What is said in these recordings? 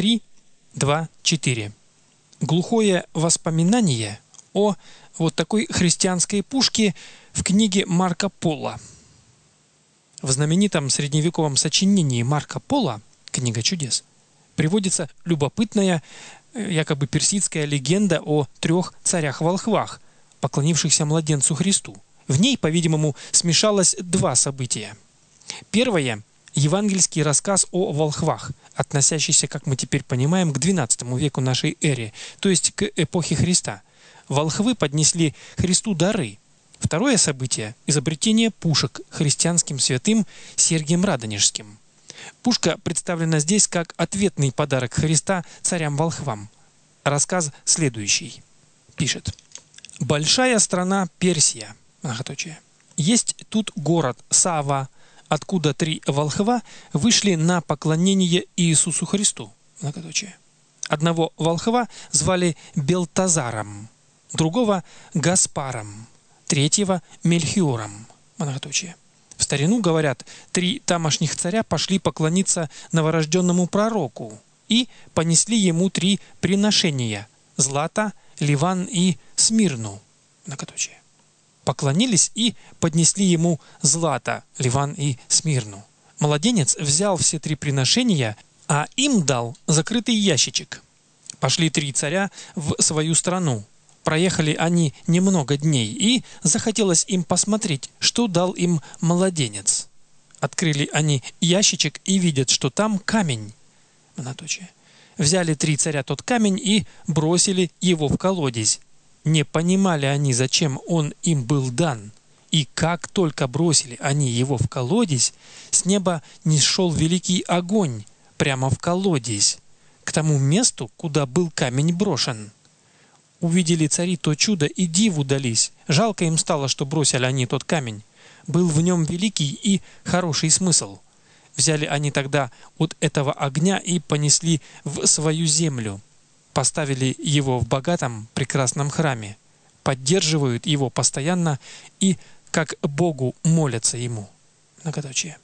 3, 2, 4. Глухое воспоминание о вот такой христианской пушке в книге Марка Пола. В знаменитом средневековом сочинении Марка Пола «Книга чудес» приводится любопытная э, якобы персидская легенда о трех царях-волхвах, поклонившихся младенцу Христу. В ней, по-видимому, смешалось два события. Первое – евангельский рассказ о волхвах, относящийся, как мы теперь понимаем, к XII веку нашей эры, то есть к эпохе Христа. Волхвы поднесли Христу дары. Второе событие – изобретение пушек христианским святым Сергием Радонежским. Пушка представлена здесь как ответный подарок Христа царям-волхвам. Рассказ следующий. Пишет. «Большая страна Персия. Многоточие. Есть тут город Сава, откуда три волхва вышли на поклонение Иисусу Христу. Многоточие. Одного волхва звали Белтазаром, другого – Гаспаром, третьего – Мельхиором. Многоточие. В старину, говорят, три тамошних царя пошли поклониться новорожденному пророку и понесли ему три приношения – Злата, Ливан и Смирну. Многоточие. Поклонились и поднесли ему Злата, Ливан и Смирну. Младенец взял все три приношения, а им дал закрытый ящичек. Пошли три царя в свою страну, Проехали они немного дней, и захотелось им посмотреть, что дал им младенец. Открыли они ящичек и видят, что там камень. Взяли три царя тот камень и бросили его в колодезь. Не понимали они, зачем он им был дан. И как только бросили они его в колодезь, с неба не шел великий огонь прямо в колодезь, к тому месту, куда был камень брошен. Увидели цари то чудо и диву дались. Жалко им стало, что бросили они тот камень. Был в нем великий и хороший смысл. Взяли они тогда от этого огня и понесли в свою землю. Поставили его в богатом прекрасном храме. Поддерживают его постоянно и как Богу молятся ему. Многоточие.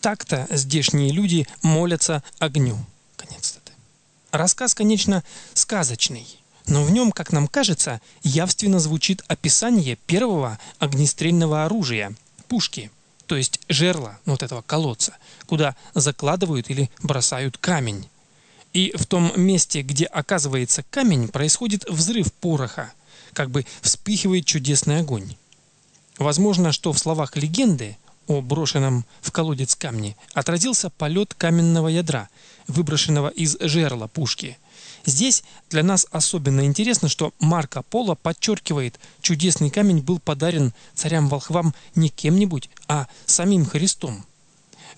Так-то здешние люди молятся огню. Конец цитаты. Рассказ, конечно, сказочный но в нем, как нам кажется, явственно звучит описание первого огнестрельного оружия – пушки, то есть жерла ну, вот этого колодца, куда закладывают или бросают камень. И в том месте, где оказывается камень, происходит взрыв пороха, как бы вспыхивает чудесный огонь. Возможно, что в словах легенды о брошенном в колодец камне отразился полет каменного ядра, выброшенного из жерла пушки – Здесь для нас особенно интересно, что Марко Поло подчеркивает, чудесный камень был подарен царям-волхвам не кем-нибудь, а самим Христом.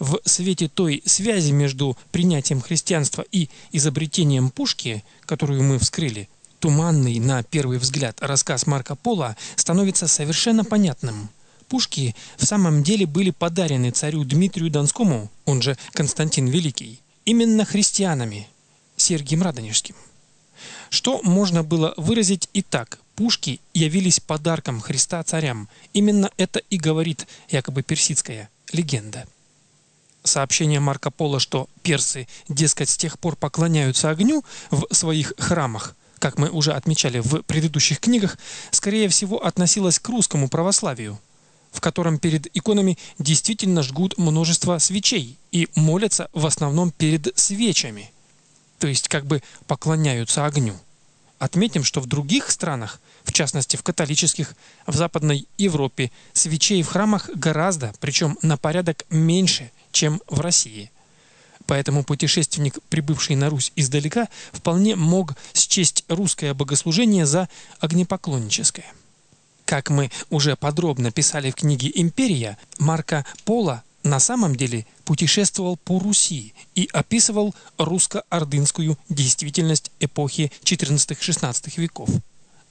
В свете той связи между принятием христианства и изобретением пушки, которую мы вскрыли, туманный на первый взгляд рассказ Марко Поло становится совершенно понятным. Пушки в самом деле были подарены царю Дмитрию Донскому, он же Константин Великий, именно христианами – Сергием Радонежским. Что можно было выразить и так? Пушки явились подарком Христа царям. Именно это и говорит якобы персидская легенда. Сообщение Марко Поло, что персы, дескать, с тех пор поклоняются огню в своих храмах, как мы уже отмечали в предыдущих книгах, скорее всего относилось к русскому православию, в котором перед иконами действительно жгут множество свечей и молятся в основном перед свечами – то есть как бы поклоняются огню. Отметим, что в других странах, в частности в католических, в Западной Европе, свечей в храмах гораздо, причем на порядок меньше, чем в России. Поэтому путешественник, прибывший на Русь издалека, вполне мог счесть русское богослужение за огнепоклонническое. Как мы уже подробно писали в книге «Империя», Марко Поло на самом деле путешествовал по Руси и описывал русско-ордынскую действительность эпохи 14-16 веков.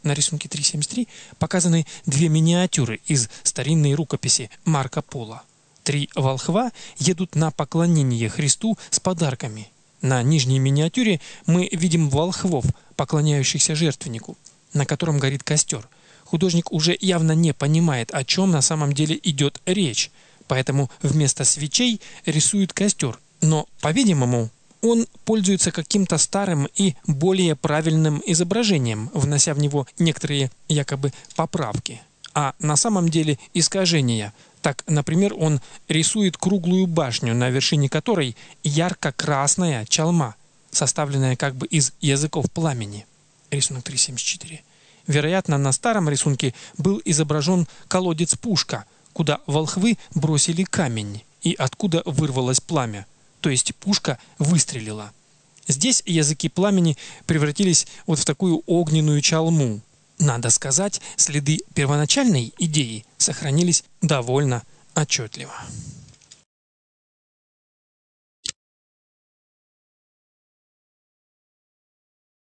На рисунке 373 показаны две миниатюры из старинной рукописи Марко Поло. Три волхва едут на поклонение Христу с подарками. На нижней миниатюре мы видим волхвов, поклоняющихся жертвеннику, на котором горит костер. Художник уже явно не понимает, о чем на самом деле идет речь – поэтому вместо свечей рисуют костер. Но, по-видимому, он пользуется каким-то старым и более правильным изображением, внося в него некоторые якобы поправки, а на самом деле искажения. Так, например, он рисует круглую башню, на вершине которой ярко-красная чалма, составленная как бы из языков пламени. Рисунок 374. Вероятно, на старом рисунке был изображен колодец-пушка, куда волхвы бросили камень и откуда вырвалось пламя то есть пушка выстрелила. Здесь языки пламени превратились вот в такую огненную чалму. Надо сказать, следы первоначальной идеи сохранились довольно отчетливо.